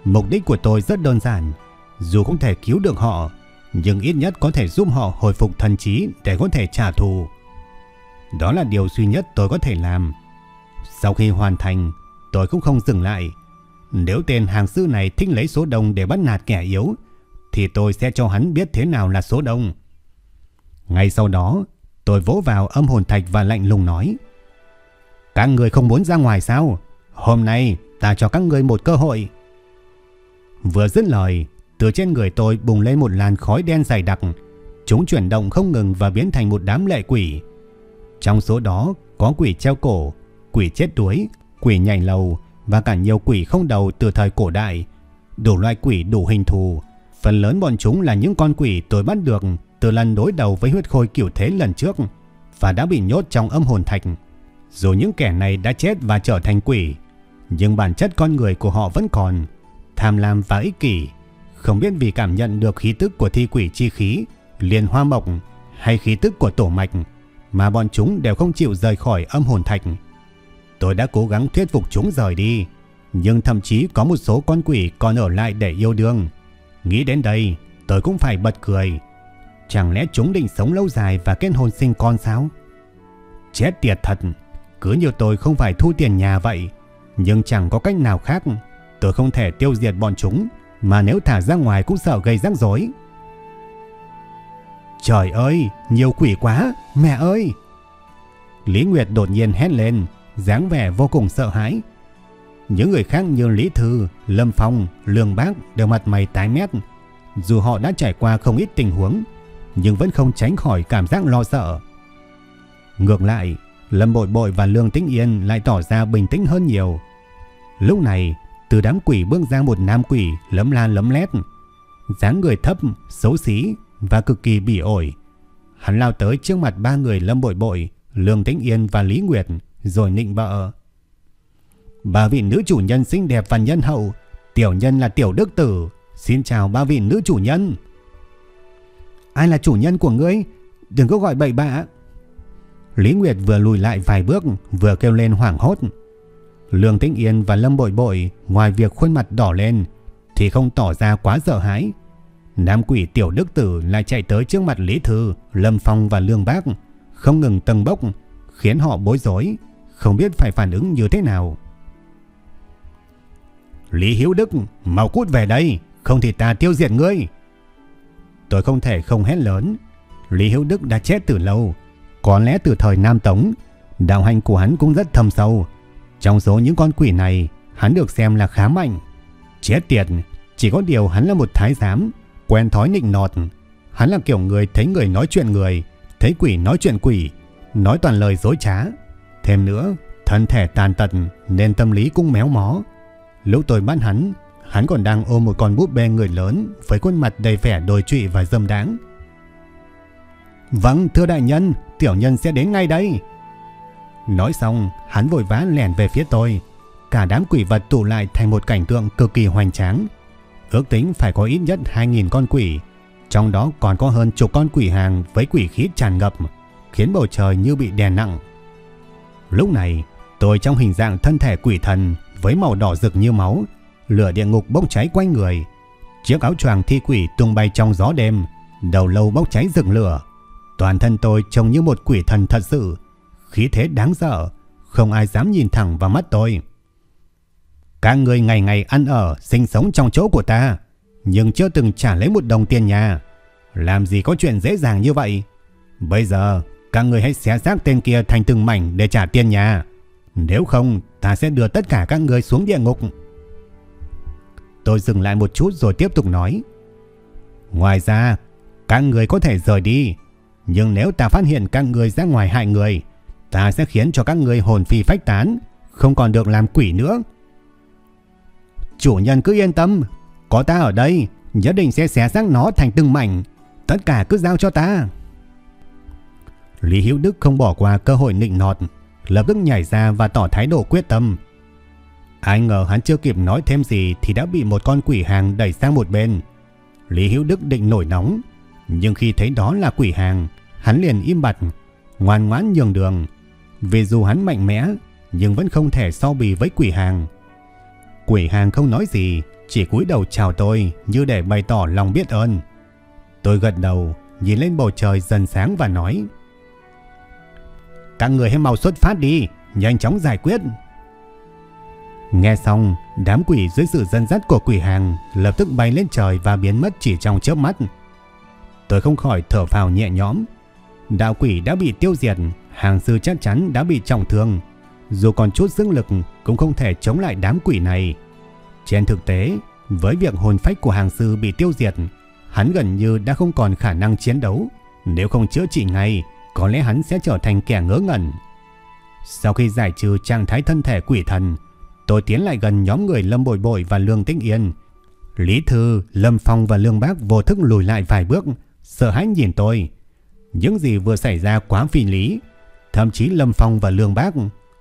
Mục đích của tôi rất đơn giản, dù không thể cứu được họ, nhưng ít nhất có thể giúp họ hồi phục thần trí để có thể trả thù. Đó là điều duy nhất tôi có thể làm. Sau khi hoàn thành, tôi cũng không dừng lại. Nếu tên hàng sư này thích lấy số đông để bắt nạt kẻ yếu, thì tôi sẽ cho hắn biết thế nào là số đông. Ngay sau đó, tôi vỗ vào âm hồn thạch và lạnh lùng nói. Các người không muốn ra ngoài sao? Hôm nay ta cho các người một cơ hội. Vừa dứt lời, từ trên người tôi bùng lên một làn khói đen dày đặc. Chúng chuyển động không ngừng và biến thành một đám lệ quỷ. Trong số đó có quỷ treo cổ, quỷ chết đuối, quỷ nhảy lầu và cả nhiều quỷ không đầu từ thời cổ đại. Đủ loại quỷ đủ hình thù. Phần lớn bọn chúng là những con quỷ tôi bắt được từ lần đối đầu với huyết khôi kiểu thế lần trước và đã bị nhốt trong âm hồn thạch. Dù những kẻ này đã chết và trở thành quỷ, nhưng bản chất con người của họ vẫn còn tham lam và ích kỷ, không biết vì cảm nhận được khí tức của thi quỷ chi khí, liền hoa mộc hay khí tức của tổ mạch mà bọn chúng đều không chịu rời khỏi âm hồn thạch. Tôi đã cố gắng thuyết phục chúng rời đi, nhưng thậm chí có một số con quỷ còn ở lại để yêu đương. Nghĩ đến đây, tôi cũng phải bật cười. Chẳng lẽ chúng định sống lâu dài và kết hôn sinh con sao? Chết tiệt thật, cứ như tôi không phải thu tiền nhà vậy, nhưng chẳng có cách nào khác. Tôi không thể tiêu diệt bọn chúng, mà nếu thả ra ngoài cũng sợ gây rắc rối. Trời ơi, nhiều quỷ quá, mẹ ơi! Lý Nguyệt đột nhiên hét lên, dáng vẻ vô cùng sợ hãi. Những người khác như Lý Thư, Lâm Phong, Lương Bác đều mặt mày tái mét. Dù họ đã trải qua không ít tình huống, nhưng vẫn không tránh khỏi cảm giác lo sợ. Ngược lại, Lâm Bội Bội và Lương Tĩnh Yên lại tỏ ra bình tĩnh hơn nhiều. Lúc này, từ đám quỷ bước ra một nam quỷ lấm la lấm lét, dáng người thấp, xấu xí và cực kỳ bỉ ổi. Hắn lao tới trước mặt ba người Lâm Bội Bội, Lương Tĩnh Yên và Lý Nguyệt, rồi nịnh bợ. Ba vị nữ chủ nhân xinh đẹp và nhân hậu, tiểu nhân là Tiểu Đức Tử, xin chào ba vị nữ chủ nhân. Ai là chủ nhân của ngươi? Đừng có gọi bậy bạ. Lý Nguyệt vừa lùi lại vài bước, vừa kêu lên hoảng hốt. Lương Tĩnh Yên và Lâm Bội Bội ngoài việc khuôn mặt đỏ lên thì không tỏ ra quá sợ hãi. Nam quỷ tiểu đức tử lại chạy tới trước mặt Lý Thư, Lâm Phong và Lương Bác, không ngừng tầng bốc, khiến họ bối rối, không biết phải phản ứng như thế nào. Lý Hiếu Đức, mau cút về đây, không thì ta tiêu diệt ngươi. Tôi không thể không hét lớn. Lý Hiếu Đức đã chết từ lâu, có lẽ từ thời Nam Tống, đạo hành của hắn cũng rất thâm sâu. Trong số những con quỷ này, hắn được xem là khá mạnh. Chết tiệt, chỉ có điều hắn là một thái giám, quen thói nịnh nọt. Hắn là kiểu người thấy người nói chuyện người, thấy quỷ nói chuyện quỷ, nói toàn lời dối trá. Thêm nữa, thân thể tàn tật nên tâm lý cũng méo mó. Lúc tôi bắt hắn, hắn còn đang ôm một con búp bê người lớn với khuôn mặt đầy vẻ đồi trụy và dâm đáng. Vâng, thưa đại nhân, tiểu nhân sẽ đến ngay đây. Nói xong, hắn vội vã lẻn về phía tôi. Cả đám quỷ vật tụ lại thành một cảnh tượng cực kỳ hoành tráng. Ước tính phải có ít nhất 2.000 con quỷ. Trong đó còn có hơn chục con quỷ hàng với quỷ khí tràn ngập, khiến bầu trời như bị đè nặng. Lúc này, tôi trong hình dạng thân thể quỷ thần với màu đỏ rực như máu, lửa địa ngục bốc cháy quanh người. Chiếc áo choàng thi quỷ tung bay trong gió đêm, đầu lâu bốc cháy rực lửa. Toàn thân tôi trông như một quỷ thần thật sự, khí thế đáng sợ, không ai dám nhìn thẳng vào mắt tôi. Các người ngày ngày ăn ở, sinh sống trong chỗ của ta, nhưng chưa từng trả lấy một đồng tiền nhà. Làm gì có chuyện dễ dàng như vậy? Bây giờ, các người hãy xé xác tên kia thành từng mảnh để trả tiền nhà. Nếu không, ta sẽ đưa tất cả các người xuống địa ngục. Tôi dừng lại một chút rồi tiếp tục nói. Ngoài ra, các người có thể rời đi. Nhưng nếu ta phát hiện các người ra ngoài hại người, ta sẽ khiến cho các người hồn phi phách tán, không còn được làm quỷ nữa. Chủ nhân cứ yên tâm, có ta ở đây, nhất định sẽ xé xác nó thành từng mảnh, tất cả cứ giao cho ta. Lý Hữu Đức không bỏ qua cơ hội nịnh nọt, lập tức nhảy ra và tỏ thái độ quyết tâm. Ai ngờ hắn chưa kịp nói thêm gì thì đã bị một con quỷ hàng đẩy sang một bên. Lý Hữu Đức định nổi nóng, nhưng khi thấy đó là quỷ hàng, hắn liền im bặt, ngoan ngoãn nhường đường. Vì dù hắn mạnh mẽ, nhưng vẫn không thể so bì với quỷ hàng. Quỷ hàng không nói gì, chỉ cúi đầu chào tôi như để bày tỏ lòng biết ơn. Tôi gật đầu, nhìn lên bầu trời dần sáng và nói Các người hãy mau xuất phát đi, nhanh chóng giải quyết. Nghe xong, đám quỷ dưới sự dẫn dắt của quỷ hàng lập tức bay lên trời và biến mất chỉ trong chớp mắt. Tôi không khỏi thở phào nhẹ nhõm. Đạo quỷ đã bị tiêu diệt, hàng sư chắc chắn đã bị trọng thương. Dù còn chút dương lực cũng không thể chống lại đám quỷ này. Trên thực tế, với việc hồn phách của hàng sư bị tiêu diệt, hắn gần như đã không còn khả năng chiến đấu. Nếu không chữa trị ngay, có lẽ hắn sẽ trở thành kẻ ngớ ngẩn. Sau khi giải trừ trạng thái thân thể quỷ thần, tôi tiến lại gần nhóm người Lâm Bội Bội và Lương Tĩnh Yên. Lý Thư, Lâm Phong và Lương Bác vô thức lùi lại vài bước, sợ hãi nhìn tôi. Những gì vừa xảy ra quá phi lý. Thậm chí Lâm Phong và Lương Bác,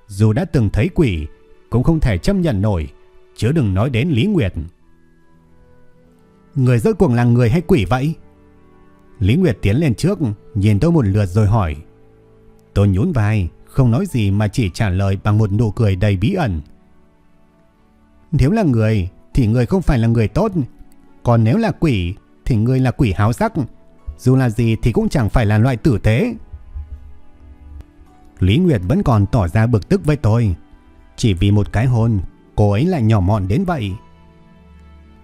dù đã từng thấy quỷ, cũng không thể chấp nhận nổi, chứ đừng nói đến Lý Nguyệt. Người rốt cuộc là người hay quỷ vậy? Lý Nguyệt tiến lên trước, nhìn tôi một lượt rồi hỏi. Tôi nhún vai, không nói gì mà chỉ trả lời bằng một nụ cười đầy bí ẩn. Nếu là người, thì người không phải là người tốt. Còn nếu là quỷ, thì người là quỷ háo sắc. Dù là gì thì cũng chẳng phải là loại tử tế. Lý Nguyệt vẫn còn tỏ ra bực tức với tôi. Chỉ vì một cái hôn, cô ấy lại nhỏ mọn đến vậy.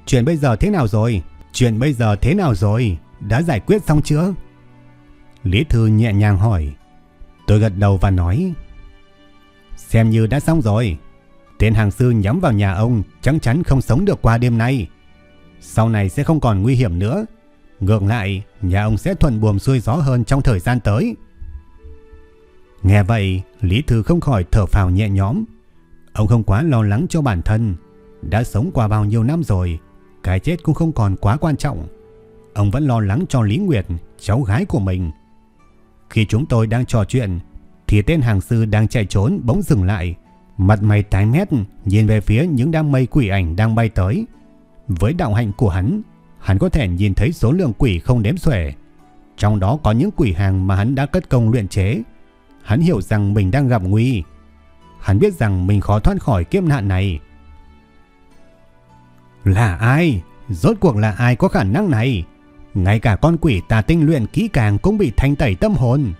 Chuyện bây giờ thế nào rồi? Chuyện bây giờ thế nào rồi? Đã giải quyết xong chưa? Lý Thư nhẹ nhàng hỏi. Tôi gật đầu và nói. Xem như đã xong rồi. Tên hàng sư nhắm vào nhà ông chắc chắn không sống được qua đêm nay. Sau này sẽ không còn nguy hiểm nữa. Ngược lại, nhà ông sẽ thuận buồm xuôi gió hơn trong thời gian tới. Nghe vậy, Lý Thư không khỏi thở phào nhẹ nhõm. Ông không quá lo lắng cho bản thân. Đã sống qua bao nhiêu năm rồi, cái chết cũng không còn quá quan trọng. Ông vẫn lo lắng cho Lý Nguyệt, cháu gái của mình. Khi chúng tôi đang trò chuyện, thì tên hàng sư đang chạy trốn bỗng dừng lại. Mặt mày tái mét nhìn về phía những đám mây quỷ ảnh đang bay tới. Với đạo hạnh của hắn, hắn có thể nhìn thấy số lượng quỷ không đếm xuể. Trong đó có những quỷ hàng mà hắn đã cất công luyện chế. Hắn hiểu rằng mình đang gặp nguy. Hắn biết rằng mình khó thoát khỏi kiếp nạn này. Là ai? Rốt cuộc là ai có khả năng này? Ngay cả con quỷ tà tinh luyện kỹ càng cũng bị thanh tẩy tâm hồn.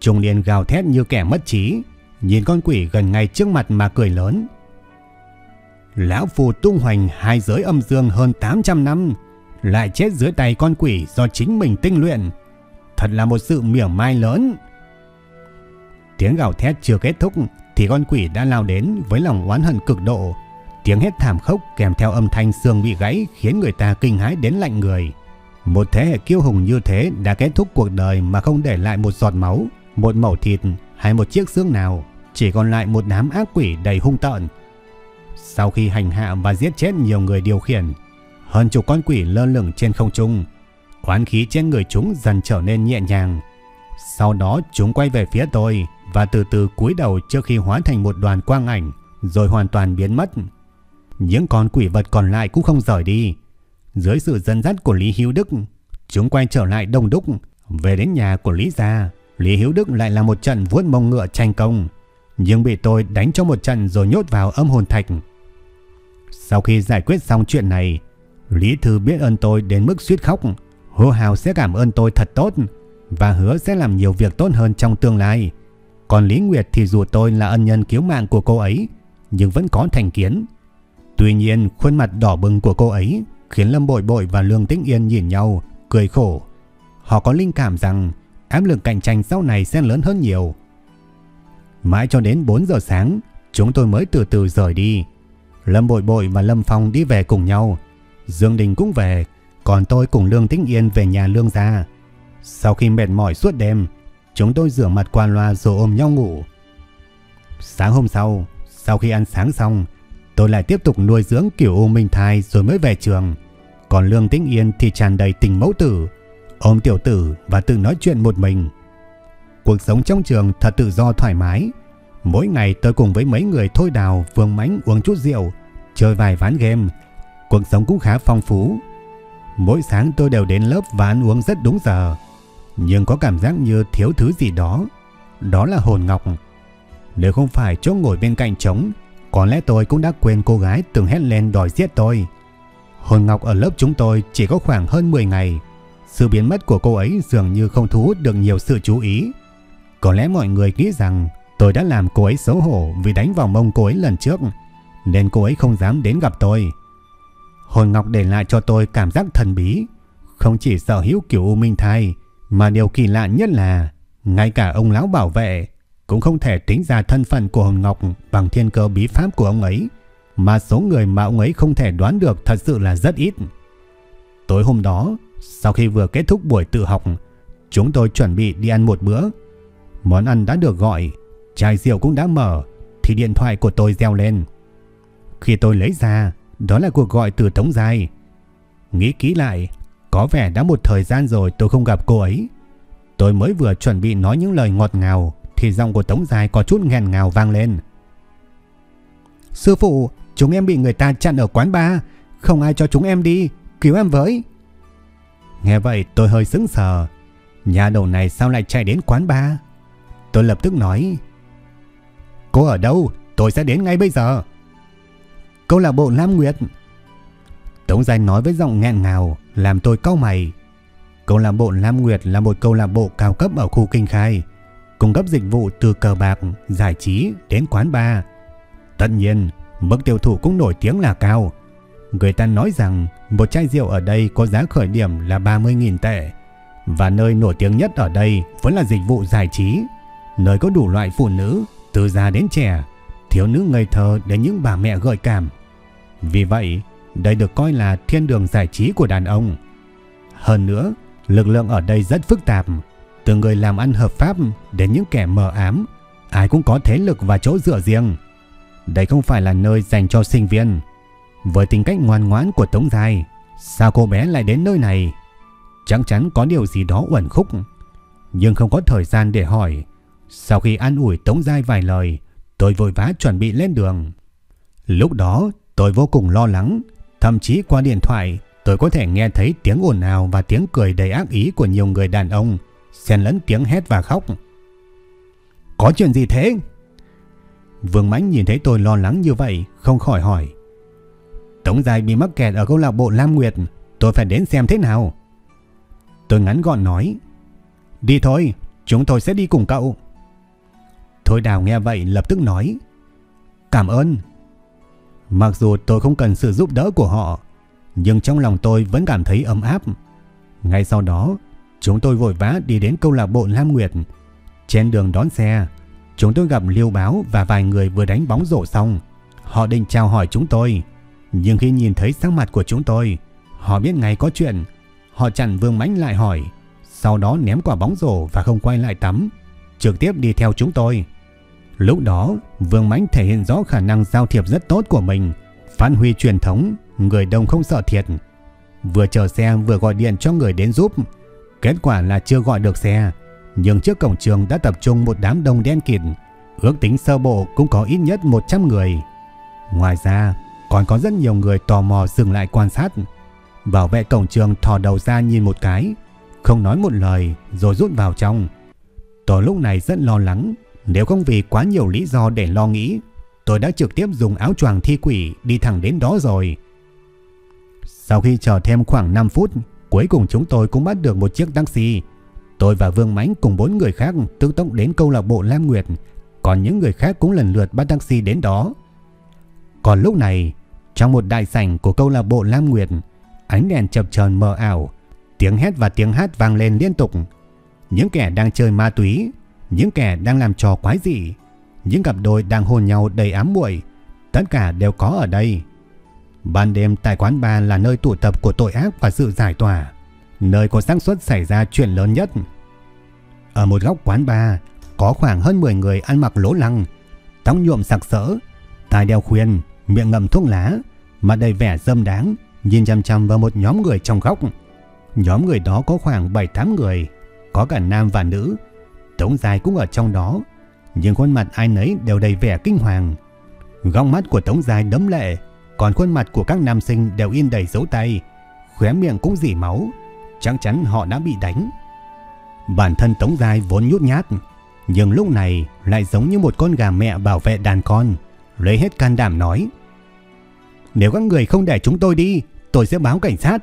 Trung niên gào thét như kẻ mất trí, nhìn con quỷ gần ngay trước mặt mà cười lớn. Lão phù tung hoành hai giới âm dương hơn 800 năm, lại chết dưới tay con quỷ do chính mình tinh luyện. Thật là một sự mỉa mai lớn. Tiếng gào thét chưa kết thúc thì con quỷ đã lao đến với lòng oán hận cực độ. Tiếng hét thảm khốc kèm theo âm thanh xương bị gãy khiến người ta kinh hãi đến lạnh người. Một thế hệ kiêu hùng như thế đã kết thúc cuộc đời mà không để lại một giọt máu, một mẩu thịt hay một chiếc xương nào, chỉ còn lại một đám ác quỷ đầy hung tợn. Sau khi hành hạ và giết chết nhiều người điều khiển, hơn chục con quỷ lơ lửng trên không trung, oán khí trên người chúng dần trở nên nhẹ nhàng. Sau đó chúng quay về phía tôi và từ từ cúi đầu trước khi hóa thành một đoàn quang ảnh rồi hoàn toàn biến mất. Những con quỷ vật còn lại cũng không rời đi. Dưới sự dẫn dắt của Lý Hiếu Đức, chúng quay trở lại đông đúc, về đến nhà của Lý Gia. Lý Hiếu Đức lại là một trận vuốt mông ngựa tranh công, nhưng bị tôi đánh cho một trận rồi nhốt vào âm hồn thạch. Sau khi giải quyết xong chuyện này, Lý Thư biết ơn tôi đến mức suýt khóc, hô hào sẽ cảm ơn tôi thật tốt và hứa sẽ làm nhiều việc tốt hơn trong tương lai. Còn Lý Nguyệt thì dù tôi là ân nhân cứu mạng của cô ấy, nhưng vẫn có thành kiến. Tuy nhiên, khuôn mặt đỏ bừng của cô ấy khiến Lâm Bội Bội và Lương Tĩnh Yên nhìn nhau, cười khổ. Họ có linh cảm rằng áp lực cạnh tranh sau này sẽ lớn hơn nhiều. Mãi cho đến 4 giờ sáng, chúng tôi mới từ từ rời đi. Lâm Bội Bội và Lâm Phong đi về cùng nhau. Dương Đình cũng về, còn tôi cùng Lương Tĩnh Yên về nhà Lương gia. Sau khi mệt mỏi suốt đêm, chúng tôi rửa mặt qua loa rồi ôm nhau ngủ. Sáng hôm sau, sau khi ăn sáng xong, tôi lại tiếp tục nuôi dưỡng kiểu u minh thai rồi mới về trường. Còn Lương Tĩnh Yên thì tràn đầy tình mẫu tử. ôm tiểu tử và tự nói chuyện một mình. Cuộc sống trong trường thật tự do thoải mái. Mỗi ngày tôi cùng với mấy người thôi đào, vương mánh uống chút rượu, chơi vài ván game. Cuộc sống cũng khá phong phú. Mỗi sáng tôi đều đến lớp và ăn uống rất đúng giờ. Nhưng có cảm giác như thiếu thứ gì đó. Đó là hồn ngọc. Nếu không phải chỗ ngồi bên cạnh trống, có lẽ tôi cũng đã quên cô gái từng hét lên đòi giết tôi. Hồn ngọc ở lớp chúng tôi chỉ có khoảng hơn 10 ngày. Sự biến mất của cô ấy dường như không thu hút được nhiều sự chú ý. Có lẽ mọi người nghĩ rằng tôi đã làm cô ấy xấu hổ vì đánh vào mông cô ấy lần trước, nên cô ấy không dám đến gặp tôi. Hồn Ngọc để lại cho tôi cảm giác thần bí, không chỉ sở hữu kiểu U Minh Thai, mà điều kỳ lạ nhất là ngay cả ông lão bảo vệ cũng không thể tính ra thân phận của Hồn Ngọc bằng thiên cơ bí pháp của ông ấy, mà số người mà ông ấy không thể đoán được thật sự là rất ít. Tối hôm đó, sau khi vừa kết thúc buổi tự học, chúng tôi chuẩn bị đi ăn một bữa. Món ăn đã được gọi, chai rượu cũng đã mở, thì điện thoại của tôi reo lên. Khi tôi lấy ra, đó là cuộc gọi từ Tống Giai. Nghĩ kỹ lại, có vẻ đã một thời gian rồi tôi không gặp cô ấy. Tôi mới vừa chuẩn bị nói những lời ngọt ngào thì giọng của Tống Giai có chút nghẹn ngào vang lên. Sư phụ, chúng em bị người ta chặn ở quán bar, không ai cho chúng em đi, cứu em với. Nghe vậy tôi hơi sững sờ. Nhà đầu này sao lại chạy đến quán bar? Tôi lập tức nói. Cô ở đâu? Tôi sẽ đến ngay bây giờ. Câu lạc bộ Lam Nguyệt. Tống Giai nói với giọng nghẹn ngào, làm tôi cau mày. Câu lạc bộ Lam Nguyệt là một câu lạc bộ cao cấp ở khu Kinh Khai, cung cấp dịch vụ từ cờ bạc, giải trí đến quán bar. Tất nhiên, mức tiêu thụ cũng nổi tiếng là cao. Người ta nói rằng một chai rượu ở đây có giá khởi điểm là 30.000 tệ. Và nơi nổi tiếng nhất ở đây vẫn là dịch vụ giải trí. Nơi có đủ loại phụ nữ, từ già đến trẻ, thiếu nữ ngây thơ để những bà mẹ gợi cảm. Vì vậy, đây được coi là thiên đường giải trí của đàn ông. Hơn nữa, lực lượng ở đây rất phức tạp. Từ người làm ăn hợp pháp đến những kẻ mờ ám, ai cũng có thế lực và chỗ dựa riêng. Đây không phải là nơi dành cho sinh viên. Với tính cách ngoan ngoãn của Tống Giai, sao cô bé lại đến nơi này? Chắc chắn có điều gì đó uẩn khúc. Nhưng không có thời gian để hỏi. Sau khi an ủi Tống Giai vài lời, tôi vội vã chuẩn bị lên đường. Lúc đó tôi vô cùng lo lắng, thậm chí qua điện thoại tôi có thể nghe thấy tiếng ồn ào và tiếng cười đầy ác ý của nhiều người đàn ông, xen lẫn tiếng hét và khóc. Có chuyện gì thế? Vương Mãnh nhìn thấy tôi lo lắng như vậy, không khỏi hỏi. Tống Giai bị mắc kẹt ở câu lạc bộ Lam Nguyệt, tôi phải đến xem thế nào. Tôi ngắn gọn nói. Đi thôi, chúng tôi sẽ đi cùng cậu. Thôi đào nghe vậy lập tức nói. Cảm ơn. Mặc dù tôi không cần sự giúp đỡ của họ, nhưng trong lòng tôi vẫn cảm thấy ấm áp. Ngay sau đó, chúng tôi vội vã đi đến câu lạc bộ Lam Nguyệt. Trên đường đón xe, chúng tôi gặp Liêu Báo và vài người vừa đánh bóng rổ xong. Họ định chào hỏi chúng tôi, nhưng khi nhìn thấy sắc mặt của chúng tôi, họ biết ngay có chuyện. Họ chặn Vương Mánh lại hỏi, sau đó ném quả bóng rổ và không quay lại tắm, trực tiếp đi theo chúng tôi. Lúc đó, Vương Mãnh thể hiện rõ khả năng giao thiệp rất tốt của mình, phát huy truyền thống, người đông không sợ thiệt. Vừa chờ xe vừa gọi điện cho người đến giúp. Kết quả là chưa gọi được xe, nhưng trước cổng trường đã tập trung một đám đông đen kịt, ước tính sơ bộ cũng có ít nhất 100 người. Ngoài ra, còn có rất nhiều người tò mò dừng lại quan sát. Bảo vệ cổng trường thò đầu ra nhìn một cái, không nói một lời rồi rút vào trong. Tôi lúc này rất lo lắng, nếu không vì quá nhiều lý do để lo nghĩ, tôi đã trực tiếp dùng áo choàng thi quỷ đi thẳng đến đó rồi. Sau khi chờ thêm khoảng 5 phút, cuối cùng chúng tôi cũng bắt được một chiếc taxi. Tôi và Vương Mãnh cùng bốn người khác tức tốc đến câu lạc bộ Lam Nguyệt, còn những người khác cũng lần lượt bắt taxi đến đó. Còn lúc này, trong một đại sảnh của câu lạc bộ Lam Nguyệt, ánh đèn chập chờn mờ ảo, tiếng hét và tiếng hát vang lên liên tục. Những kẻ đang chơi ma túy, những kẻ đang làm trò quái dị, những cặp đôi đang hôn nhau đầy ám muội, tất cả đều có ở đây. Ban đêm tại quán bar là nơi tụ tập của tội ác và sự giải tỏa, nơi có xác suất xảy ra chuyện lớn nhất. Ở một góc quán bar, có khoảng hơn 10 người ăn mặc lố lăng, tóc nhuộm sặc sỡ, tai đeo khuyên, miệng ngậm thuốc lá, mặt đầy vẻ dâm đáng, nhìn chăm chăm vào một nhóm người trong góc. Nhóm người đó có khoảng 7-8 người, có cả nam và nữ. Tống dài cũng ở trong đó, nhưng khuôn mặt ai nấy đều đầy vẻ kinh hoàng. Góc mắt của Tống dài đấm lệ, còn khuôn mặt của các nam sinh đều in đầy dấu tay, khóe miệng cũng dỉ máu, chắc chắn họ đã bị đánh. Bản thân Tống dài vốn nhút nhát, nhưng lúc này lại giống như một con gà mẹ bảo vệ đàn con, lấy hết can đảm nói. Nếu các người không để chúng tôi đi, tôi sẽ báo cảnh sát.